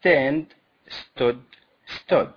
stand, stood, stood.